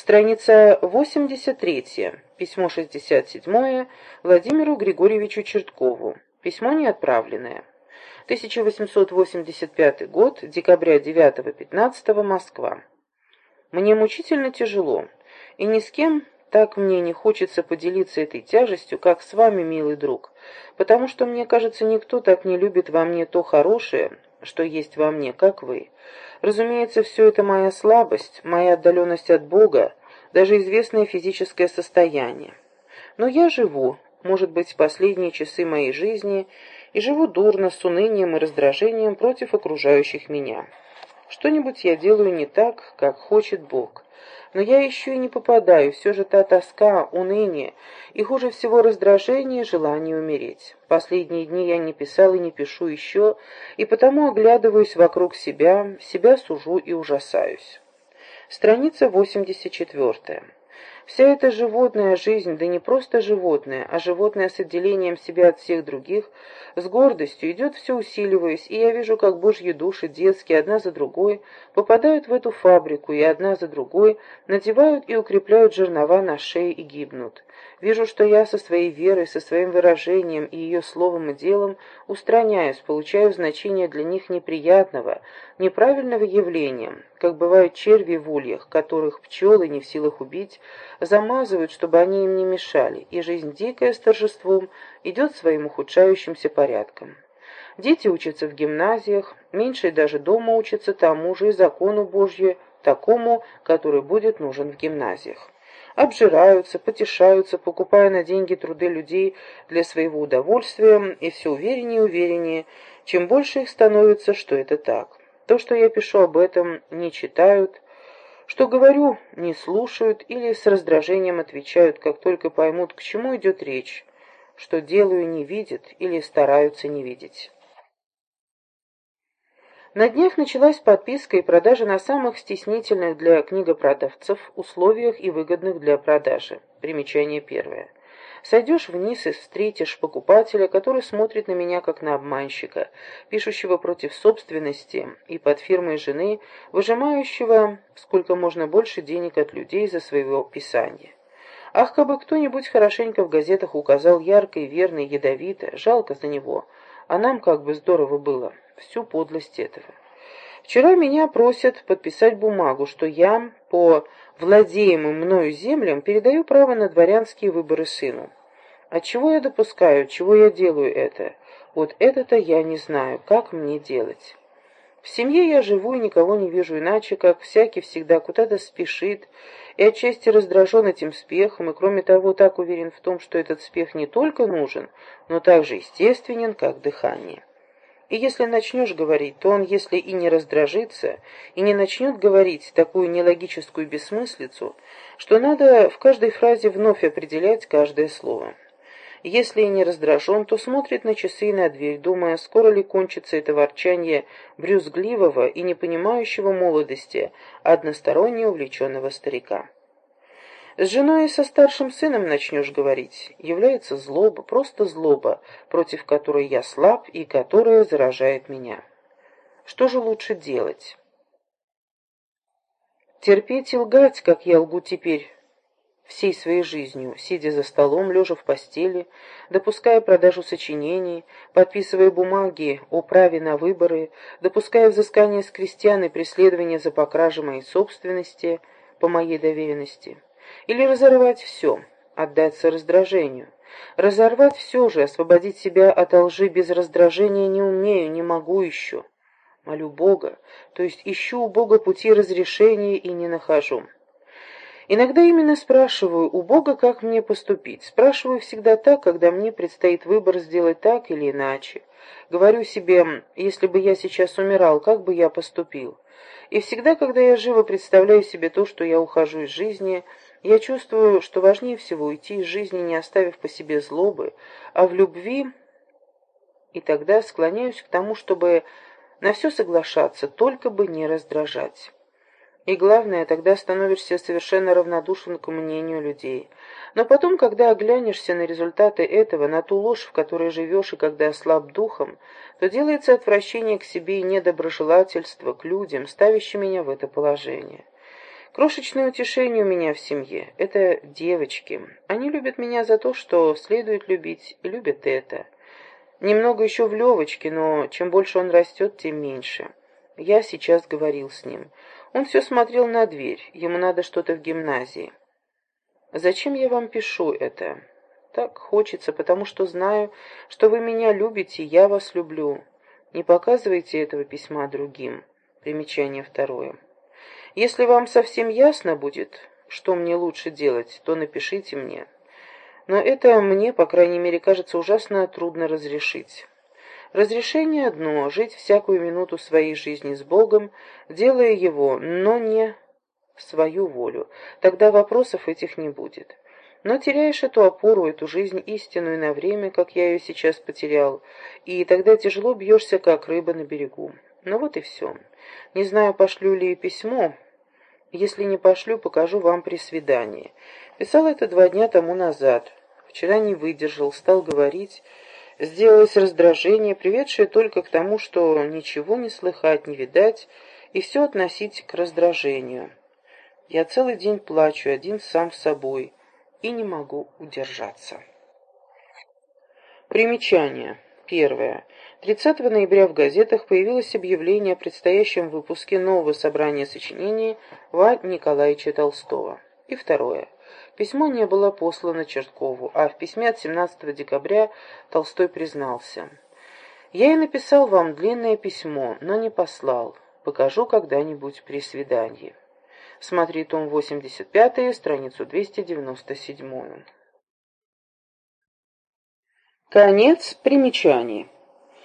Страница 83. Письмо 67 Владимиру Григорьевичу Черткову. Письмо не отправленное. 1885 год, декабря 9-15, Москва. Мне мучительно тяжело, и ни с кем так мне не хочется поделиться этой тяжестью, как с вами, милый друг, потому что, мне кажется, никто так не любит во мне то хорошее, что есть во мне, как вы. Разумеется, все это моя слабость, моя отдаленность от Бога, даже известное физическое состояние. Но я живу, может быть, последние часы моей жизни, и живу дурно, с унынием и раздражением против окружающих меня. Что-нибудь я делаю не так, как хочет Бог. Но я еще и не попадаю, все же та тоска, уныние и, хуже всего, раздражение желание умереть. Последние дни я не писал и не пишу еще, и потому оглядываюсь вокруг себя, себя сужу и ужасаюсь. Страница 84. Вся эта животная жизнь, да не просто животное, а животное с отделением себя от всех других, с гордостью идет все усиливаясь, и я вижу, как божьи души, детские, одна за другой, попадают в эту фабрику, и одна за другой надевают и укрепляют жернова на шее и гибнут. Вижу, что я со своей верой, со своим выражением и ее словом и делом устраняюсь, получаю значение для них неприятного, неправильного явления, как бывают черви в ульях, которых пчелы не в силах убить, замазывают, чтобы они им не мешали, и жизнь дикая с торжеством идет своим ухудшающимся порядком. Дети учатся в гимназиях, меньшие даже дома учатся тому же и закону Божью, такому, который будет нужен в гимназиях обжираются, потешаются, покупая на деньги труды людей для своего удовольствия, и все увереннее и увереннее, чем больше их становится, что это так. То, что я пишу об этом, не читают, что говорю, не слушают или с раздражением отвечают, как только поймут, к чему идет речь, что делаю, не видят или стараются не видеть. На днях началась подписка и продажа на самых стеснительных для книгопродавцев условиях и выгодных для продажи. Примечание первое. Сойдешь вниз и встретишь покупателя, который смотрит на меня как на обманщика, пишущего против собственности и под фирмой жены, выжимающего сколько можно больше денег от людей за своего писания. Ах, как бы кто-нибудь хорошенько в газетах указал ярко и верно и ядовито, жалко за него, а нам как бы здорово было всю подлость этого. Вчера меня просят подписать бумагу, что я по владеемым мною землям передаю право на дворянские выборы сыну. От чего я допускаю, чего я делаю это? Вот это-то я не знаю, как мне делать. В семье я живу и никого не вижу иначе, как всякий всегда куда-то спешит, и отчасти раздражен этим спехом, и кроме того так уверен в том, что этот спех не только нужен, но также естественен, как дыхание. И если начнешь говорить, то он, если и не раздражится, и не начнет говорить такую нелогическую бессмыслицу, что надо в каждой фразе вновь определять каждое слово. Если и не раздражен, то смотрит на часы и на дверь, думая, скоро ли кончится это ворчание брюзгливого и не понимающего молодости, односторонне увлеченного старика. С женой и со старшим сыном начнешь говорить. Является злоба, просто злоба, против которой я слаб и которая заражает меня. Что же лучше делать? Терпеть и лгать, как я лгу теперь, всей своей жизнью, сидя за столом, лежа в постели, допуская продажу сочинений, подписывая бумаги о праве на выборы, допуская взыскание с крестьян и преследование за покражи моей собственности по моей доверенности. Или разорвать все, отдаться раздражению. Разорвать все же, освободить себя от лжи без раздражения не умею, не могу еще. Молю Бога, то есть ищу у Бога пути разрешения и не нахожу. Иногда именно спрашиваю у Бога, как мне поступить. Спрашиваю всегда так, когда мне предстоит выбор сделать так или иначе. Говорю себе, если бы я сейчас умирал, как бы я поступил. И всегда, когда я живо представляю себе то, что я ухожу из жизни, я чувствую, что важнее всего уйти из жизни, не оставив по себе злобы, а в любви, и тогда склоняюсь к тому, чтобы на все соглашаться, только бы не раздражать. И главное, тогда становишься совершенно равнодушен к мнению людей. Но потом, когда оглянешься на результаты этого, на ту ложь, в которой живешь, и когда слаб духом, то делается отвращение к себе и недоброжелательство к людям, ставящим меня в это положение. Крошечное утешение у меня в семье — это девочки. Они любят меня за то, что следует любить, и любят это. Немного еще в Левочке, но чем больше он растет, тем меньше. Я сейчас говорил с ним. Он все смотрел на дверь, ему надо что-то в гимназии. Зачем я вам пишу это? Так хочется, потому что знаю, что вы меня любите, я вас люблю. Не показывайте этого письма другим. Примечание второе. Если вам совсем ясно будет, что мне лучше делать, то напишите мне. Но это мне, по крайней мере, кажется ужасно трудно разрешить. Разрешение одно — жить всякую минуту своей жизни с Богом, делая его, но не свою волю. Тогда вопросов этих не будет. Но теряешь эту опору, эту жизнь истинную на время, как я ее сейчас потерял, и тогда тяжело бьешься, как рыба на берегу. Ну вот и все. Не знаю, пошлю ли письмо. Если не пошлю, покажу вам при свидании. Писал это два дня тому назад. Вчера не выдержал, стал говорить. Сделалось раздражение, приведшее только к тому, что ничего не слыхать, не видать, и все относить к раздражению. Я целый день плачу, один сам с собой, и не могу удержаться. Примечание. Первое. 30 ноября в газетах появилось объявление о предстоящем выпуске нового собрания сочинений В. Николаевича Толстого. И второе. Письмо не было послано Черткову, а в письме от 17 декабря Толстой признался. «Я и написал вам длинное письмо, но не послал. Покажу когда-нибудь при свидании». Смотри том 85, страницу 297. Конец примечаний.